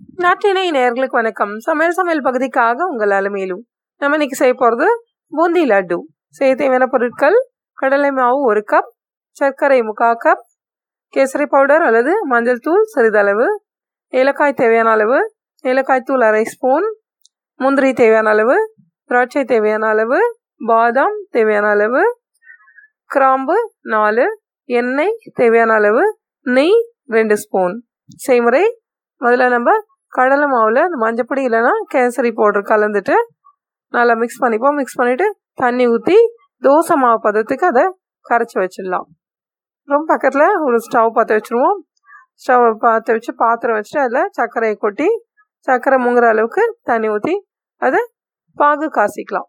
நாட்டினை நேர்களுக்கு வணக்கம். சமையல் சமையல் பகுதிக்காக உங்கள் அலுமையிலும் நம்ம இன்னைக்கு செய்ய போகிறது பூந்தி லட்டு. செய்ய தேவையான பொருட்கள் கடலை மாவு ஒரு கப் சர்க்கரை முக்கா கப் கேசரி பவுடர் அல்லது மஞ்சள் தூள் சிறிதளவு ஏலக்காய் தேவையான அளவு ஏலக்காய் தூள் அரை ஸ்பூன் முந்திரி தேவையான அளவு திராட்சை தேவையான அளவு பாதாம் தேவையான அளவு கிராம்பு நாலு எண்ணெய் தேவையான அளவு நெய் ரெண்டு ஸ்பூன் செய்முறை முதல்ல நம்ம கடலை மாவில் மஞ்சப்பொடி இல்லைன்னா கேசரி பவுடர் கலந்துட்டு நல்லா மிக்ஸ் பண்ணிப்போம். மிக்ஸ் பண்ணிவிட்டு தண்ணி ஊற்றி தோசை மாவு பதத்துக்கு அதை கரைச்சி வச்சிடலாம். அப்புறம் பக்கத்தில் ஒரு ஸ்டவ் பற்ற வச்சுருவோம். ஸ்டவ் பற்ற வச்சு பாத்திரம் வச்சுட்டு அதில் சர்க்கரையை கொட்டி சர்க்கரை முங்குற அளவுக்கு தண்ணி ஊற்றி அதை பாகு காசிக்கலாம்.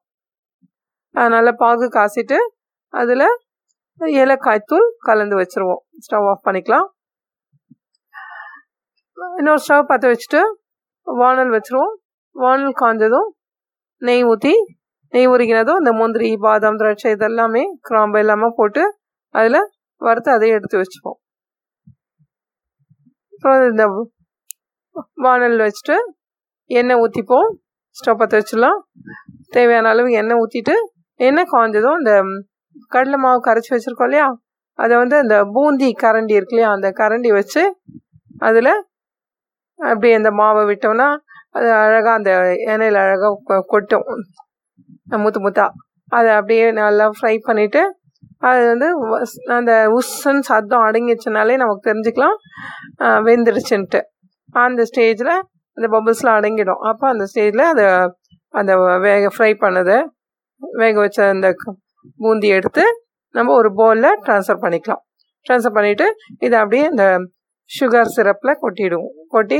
அதனால் பாகு காசிட்டு அதில் ஏலக்காய் தூள் கலந்து வச்சுருவோம். ஸ்டவ் ஆஃப் பண்ணிக்கலாம். இன்னொரு ஸ்டவ் பற்ற வச்சுட்டு வானல் வச்சுருவோம். வானல் காஞ்சதும் நெய் ஊற்றி நெய் உருகினதும் இந்த முந்திரி பாதாம் திராட்சை இதெல்லாமே கிராம்பு எல்லாமே போட்டு அதில் வறுத்து அதை எடுத்து வச்சுப்போம். அப்புறம் இந்த வானல் வச்சுட்டு எண்ணெய் ஊற்றிப்போம் ஸ்டவ் பற்ற வச்சிடலாம். தேவையான அளவு எண்ணெய் ஊற்றிட்டு எண்ணெய் காஞ்சதும் இந்த கடலை மாவு கரைச்சி வச்சுருக்கோம் இல்லையா? அதை வந்து அந்த பூந்தி கரண்டி இருக்கு இல்லையா? அந்த கரண்டி வச்சு அதில் அப்படியே அந்த மாவை விட்டோம்னா அது அழகாக அந்த எண்ணெயில் அழகாக கொட்டும். முத்து முத்தா. அதை அப்படியே நல்லா ஃப்ரை பண்ணிவிட்டு அது வந்து அந்த உஸ்ஸுன்னு சத்தம் அடங்கிச்சுனாலே நமக்கு தெரிஞ்சுக்கலாம். வெந்துருச்சுன்ட்டு. அந்த ஸ்டேஜில் அந்த பபுள்ஸ்லாம் அடங்கிடும். அப்போ அந்த ஸ்டேஜில் அதை அந்த வேக ஃப்ரை பண்ணதை வேக வச்ச அந்த பூந்தி எடுத்து நம்ம ஒரு பவுலில் ட்ரான்ஸ்ஃபர் பண்ணிக்கலாம். ட்ரான்ஸ்ஃபர் பண்ணிவிட்டு இதை அப்படியே இந்த சுகர் சிரப்பில் கொட்டிடுவோம். கொட்டி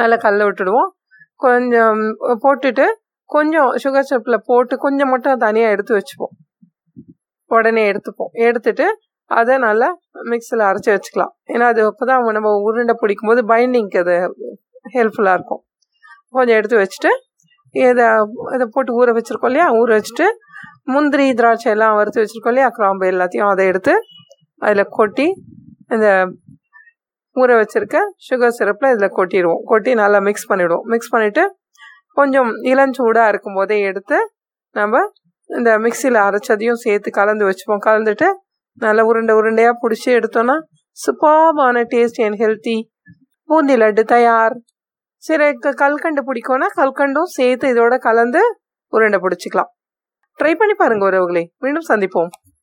நல்லா கல்ல விட்டுடுவோம். கொஞ்சம் போட்டுட்டு கொஞ்சம் சுகர் சிரப்பில் போட்டு கொஞ்சம் மட்டும் தனியாக எடுத்து வச்சுப்போம். உடனே எடுத்துப்போம். எடுத்துட்டு அதை நல்லா மிக்சியில் அரைச்சி வச்சுக்கலாம். ஏன்னா அது அப்போ தான் நம்ம உருண்டை பிடிக்கும் போது பைண்டிங்க்கு அது ஹெல்ப்ஃபுல்லாக இருக்கும். கொஞ்சம் எடுத்து வச்சுட்டு இதை இதை போட்டு ஊற வச்சுருக்கோம் இல்லையா? ஊற வச்சுட்டு முந்திரி திராட்சை எல்லாம் வறுத்து வச்சுருக்கோம் இல்லையா? கிராம்பு எல்லாத்தையும் அதை எடுத்து அதில் கொட்டி இந்த ஊற வச்சுருக்க சுகர் சிரப்பில் இதில் கொட்டிடுவோம். கொட்டி நல்லா மிக்ஸ் பண்ணிவிடுவோம் மிக்ஸ் பண்ணிவிட்டு கொஞ்சம் இளஞ்சூடாக இருக்கும் போதே எடுத்து நம்ம இந்த மிக்சியில் அரைச்சதையும் சேர்த்து கலந்து வச்சுப்போம். கலந்துட்டு நல்லா உருண்டை உருண்டையாக பிடிச்சி எடுத்தோன்னா சூப்பாபான tasty and healthy boondi laddu தயார். சரி கல்கண்டு பிடிக்கும்னா கல்கண்டும் சேர்த்து இதோட கலந்து உருண்டை பிடிச்சிக்கலாம். ட்ரை பண்ணி பாருங்கள் உறவுகளை. மீண்டும் சந்திப்போம்.